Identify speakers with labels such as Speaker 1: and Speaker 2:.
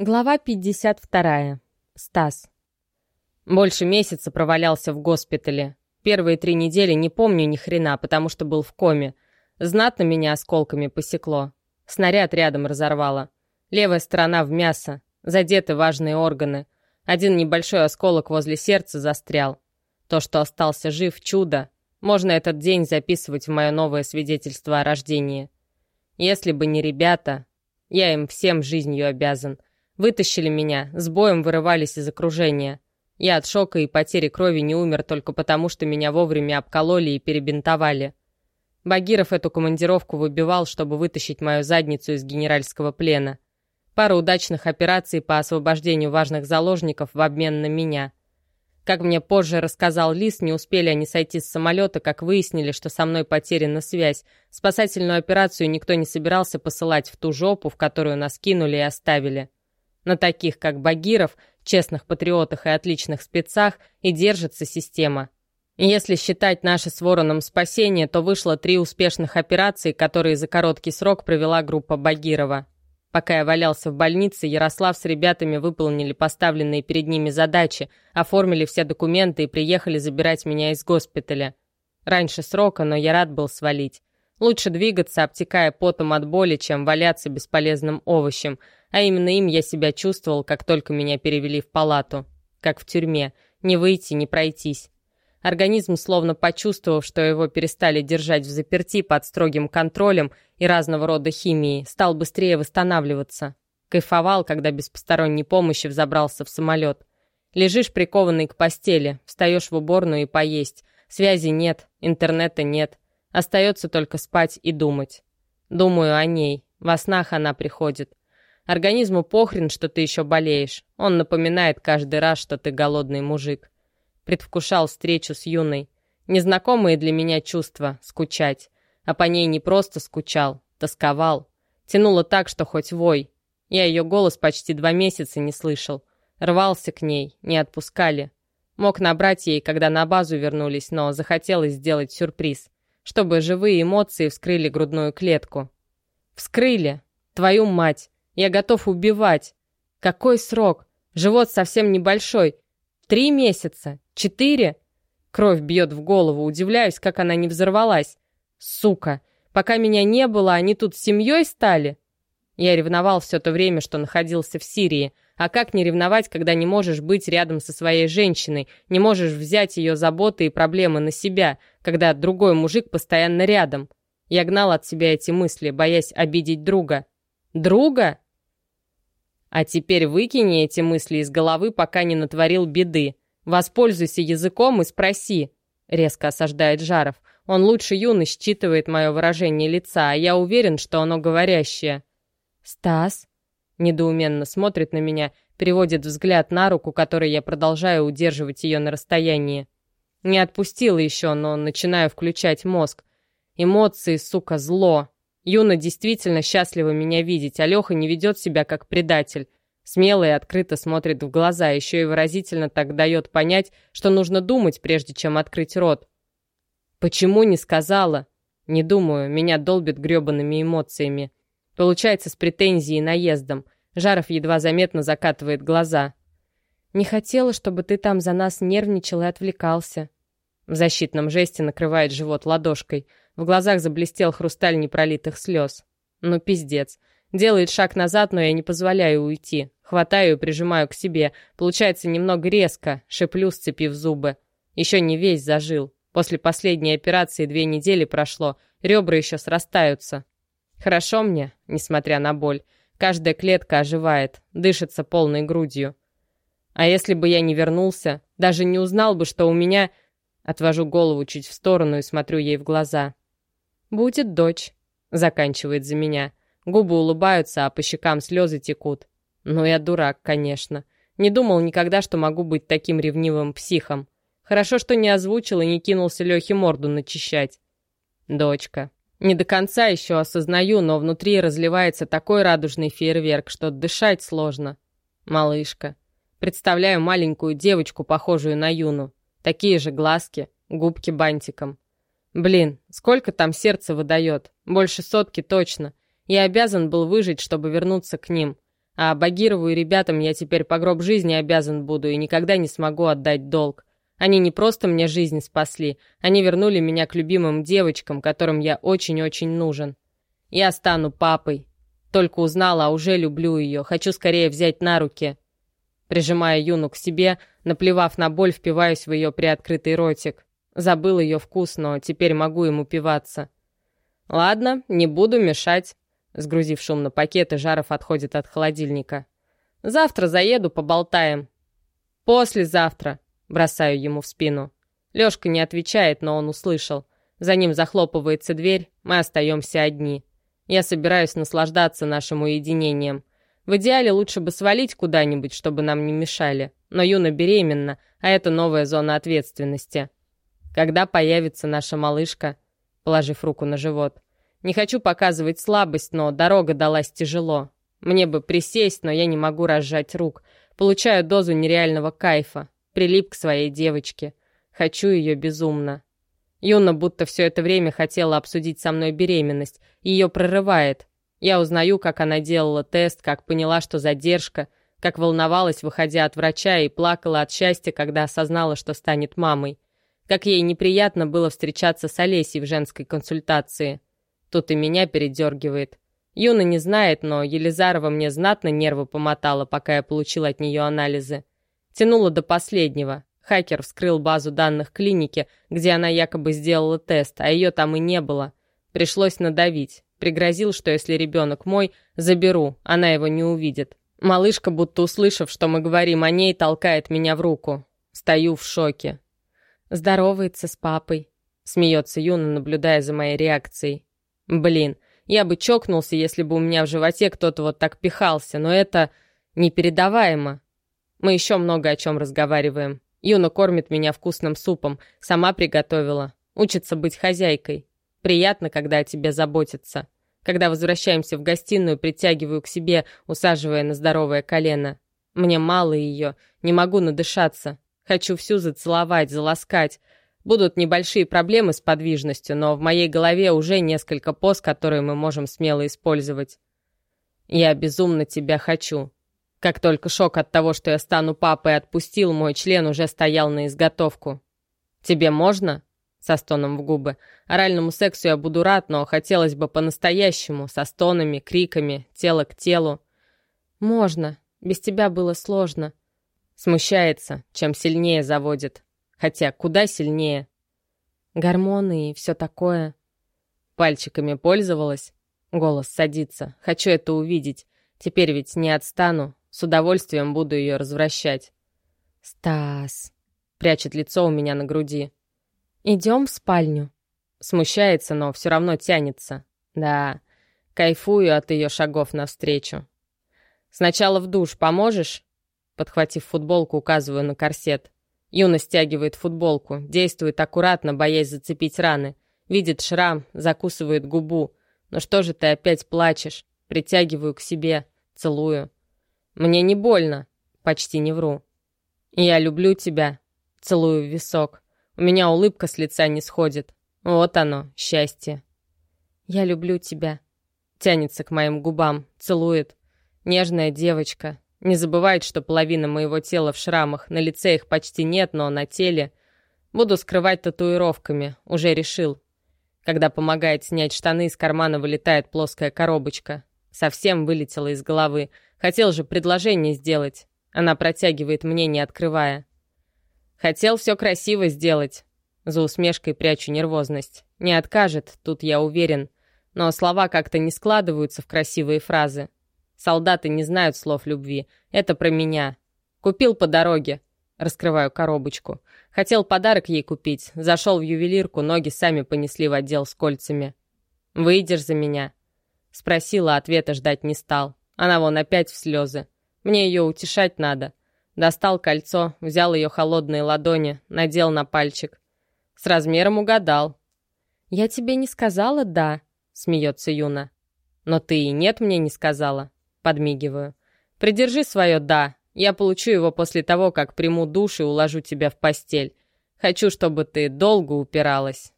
Speaker 1: Глава 52. Стас. Больше месяца провалялся в госпитале. Первые три недели не помню ни хрена, потому что был в коме. Знатно меня осколками посекло. Снаряд рядом разорвало. Левая сторона в мясо. Задеты важные органы. Один небольшой осколок возле сердца застрял. То, что остался жив, чудо. Можно этот день записывать в мое новое свидетельство о рождении. Если бы не ребята, я им всем жизнью обязан — Вытащили меня, с боем вырывались из окружения. Я от шока и потери крови не умер только потому, что меня вовремя обкололи и перебинтовали. Багиров эту командировку выбивал, чтобы вытащить мою задницу из генеральского плена. Пара удачных операций по освобождению важных заложников в обмен на меня. Как мне позже рассказал Лис, не успели они сойти с самолета, как выяснили, что со мной потеряна связь. Спасательную операцию никто не собирался посылать в ту жопу, в которую нас кинули и оставили. На таких, как Багиров, честных патриотах и отличных спецах и держится система. Если считать наше с Вороном спасение, то вышло три успешных операции, которые за короткий срок провела группа Багирова. Пока я валялся в больнице, Ярослав с ребятами выполнили поставленные перед ними задачи, оформили все документы и приехали забирать меня из госпиталя. Раньше срока, но я рад был свалить. Лучше двигаться, обтекая потом от боли, чем валяться бесполезным овощем, а именно им я себя чувствовал, как только меня перевели в палату. Как в тюрьме. Не выйти, не пройтись. Организм, словно почувствовав, что его перестали держать в заперти под строгим контролем и разного рода химией, стал быстрее восстанавливаться. Кайфовал, когда без посторонней помощи взобрался в самолет. Лежишь прикованный к постели, встаешь в уборную и поесть. Связи нет, интернета нет. Остается только спать и думать. Думаю о ней. Во снах она приходит. Организму похрен, что ты еще болеешь. Он напоминает каждый раз, что ты голодный мужик. Предвкушал встречу с юной. Незнакомые для меня чувства — скучать. А по ней не просто скучал, тосковал. Тянуло так, что хоть вой. Я ее голос почти два месяца не слышал. Рвался к ней, не отпускали. Мог набрать ей, когда на базу вернулись, но захотелось сделать сюрприз, чтобы живые эмоции вскрыли грудную клетку. Вскрыли! Твою мать! Я готов убивать. Какой срок? Живот совсем небольшой. Три месяца? Четыре? Кровь бьет в голову, удивляюсь, как она не взорвалась. Сука, пока меня не было, они тут семьей стали? Я ревновал все то время, что находился в Сирии. А как не ревновать, когда не можешь быть рядом со своей женщиной, не можешь взять ее заботы и проблемы на себя, когда другой мужик постоянно рядом? Я гнал от себя эти мысли, боясь обидеть друга. Друга? А теперь выкини эти мысли из головы, пока не натворил беды. Воспользуйся языком и спроси. Резко осаждает Жаров. Он лучше юный считывает мое выражение лица, а я уверен, что оно говорящее. «Стас?» Недоуменно смотрит на меня, переводит взгляд на руку, которой я продолжаю удерживать ее на расстоянии. Не отпустила еще, но начинаю включать мозг. Эмоции, сука, зло. Юна действительно счастлива меня видеть, а Леха не ведет себя как предатель. Смело и открыто смотрит в глаза, еще и выразительно так дает понять, что нужно думать, прежде чем открыть рот. Почему не сказала? Не думаю, меня долбит гребаными эмоциями. Получается с претензией и наездом. Жаров едва заметно закатывает глаза. «Не хотела, чтобы ты там за нас нервничал и отвлекался». В защитном жесте накрывает живот ладошкой. В глазах заблестел хрусталь непролитых слез. Ну, пиздец. Делает шаг назад, но я не позволяю уйти. Хватаю и прижимаю к себе. Получается немного резко, шеплю, сцепив зубы. Еще не весь зажил. После последней операции две недели прошло. Ребра еще срастаются. Хорошо мне, несмотря на боль. Каждая клетка оживает, дышится полной грудью. А если бы я не вернулся, даже не узнал бы, что у меня... Отвожу голову чуть в сторону и смотрю ей в глаза. «Будет дочь», — заканчивает за меня. Губы улыбаются, а по щекам слезы текут. Ну, я дурак, конечно. Не думал никогда, что могу быть таким ревнивым психом. Хорошо, что не озвучил и не кинулся Лехе морду начищать. Дочка. Не до конца еще осознаю, но внутри разливается такой радужный фейерверк, что дышать сложно. Малышка. Представляю маленькую девочку, похожую на Юну. Такие же глазки, губки бантиком. Блин, сколько там сердце выдает? Больше сотки точно. Я обязан был выжить, чтобы вернуться к ним. А Багирову и ребятам я теперь по гроб жизни обязан буду и никогда не смогу отдать долг. Они не просто мне жизнь спасли, они вернули меня к любимым девочкам, которым я очень-очень нужен. Я стану папой. Только узнала, а уже люблю ее, хочу скорее взять на руки. Прижимая Юну к себе, наплевав на боль, впиваюсь в ее приоткрытый ротик. Забыл ее вкус, но теперь могу им упиваться. Ладно, не буду мешать. Сгрузив шумно пакеты, Жаров отходит от холодильника. Завтра заеду, поболтаем. Послезавтра. Бросаю ему в спину. Лёшка не отвечает, но он услышал. За ним захлопывается дверь, мы остаемся одни. Я собираюсь наслаждаться нашим уединением. В идеале лучше бы свалить куда-нибудь, чтобы нам не мешали. Но Юна беременна, а это новая зона ответственности. Когда появится наша малышка? Положив руку на живот. Не хочу показывать слабость, но дорога далась тяжело. Мне бы присесть, но я не могу разжать рук. Получаю дозу нереального кайфа. Прилип к своей девочке. Хочу ее безумно. Юна будто все это время хотела обсудить со мной беременность. Ее прорывает. Я узнаю, как она делала тест, как поняла, что задержка, как волновалась, выходя от врача, и плакала от счастья, когда осознала, что станет мамой. Как ей неприятно было встречаться с Олесей в женской консультации. Тут и меня передергивает. Юна не знает, но Елизарова мне знатно нервы помотала, пока я получил от нее анализы. Тянула до последнего. Хакер вскрыл базу данных клиники, где она якобы сделала тест, а ее там и не было. Пришлось надавить. Пригрозил, что если ребенок мой, заберу, она его не увидит. Малышка, будто услышав, что мы говорим о ней, толкает меня в руку. Стою в шоке. Здоровается с папой. Смеется Юна, наблюдая за моей реакцией. Блин, я бы чокнулся, если бы у меня в животе кто-то вот так пихался, но это непередаваемо. Мы еще много о чем разговариваем. Юна кормит меня вкусным супом, сама приготовила. Учится быть хозяйкой. Приятно, когда о тебе заботятся. Когда возвращаемся в гостиную, притягиваю к себе, усаживая на здоровое колено. Мне мало ее, не могу надышаться. Хочу всю зацеловать, заласкать. Будут небольшие проблемы с подвижностью, но в моей голове уже несколько поз, которые мы можем смело использовать. Я безумно тебя хочу. Как только шок от того, что я стану папой, отпустил, мой член уже стоял на изготовку. «Тебе можно?» Со стоном в губы. Оральному сексу я буду рад, но хотелось бы по-настоящему, со стонами, криками, тело к телу. «Можно. Без тебя было сложно». Смущается, чем сильнее заводит. Хотя куда сильнее. Гормоны и все такое. Пальчиками пользовалась. Голос садится. Хочу это увидеть. Теперь ведь не отстану. С удовольствием буду ее развращать. «Стас!» — прячет лицо у меня на груди. «Идем в спальню». Смущается, но все равно тянется. Да, кайфую от ее шагов навстречу. «Сначала в душ поможешь?» Подхватив футболку, указываю на корсет. Юна стягивает футболку, действует аккуратно, боясь зацепить раны. Видит шрам, закусывает губу. «Ну что же ты опять плачешь?» Притягиваю к себе, целую. «Мне не больно», почти не вру. «Я люблю тебя», целую в висок. У меня улыбка с лица не сходит. Вот оно, счастье. «Я люблю тебя», тянется к моим губам, целует. Нежная девочка. Не забывает, что половина моего тела в шрамах, на лице их почти нет, но на теле. Буду скрывать татуировками, уже решил. Когда помогает снять штаны, из кармана вылетает плоская коробочка. Совсем вылетела из головы. Хотел же предложение сделать. Она протягивает мне, не открывая. Хотел все красиво сделать. За усмешкой прячу нервозность. Не откажет, тут я уверен. Но слова как-то не складываются в красивые фразы. Солдаты не знают слов любви. Это про меня. Купил по дороге. Раскрываю коробочку. Хотел подарок ей купить. Зашел в ювелирку, ноги сами понесли в отдел с кольцами. «Выйдешь за меня?» Спросила, ответа ждать не стал. Она вон опять в слезы. Мне ее утешать надо. Достал кольцо, взял ее холодные ладони, надел на пальчик. С размером угадал. «Я тебе не сказала «да», — смеется Юна. «Но ты и нет мне не сказала», — подмигиваю. «Придержи свое «да», я получу его после того, как приму душ и уложу тебя в постель. Хочу, чтобы ты долго упиралась».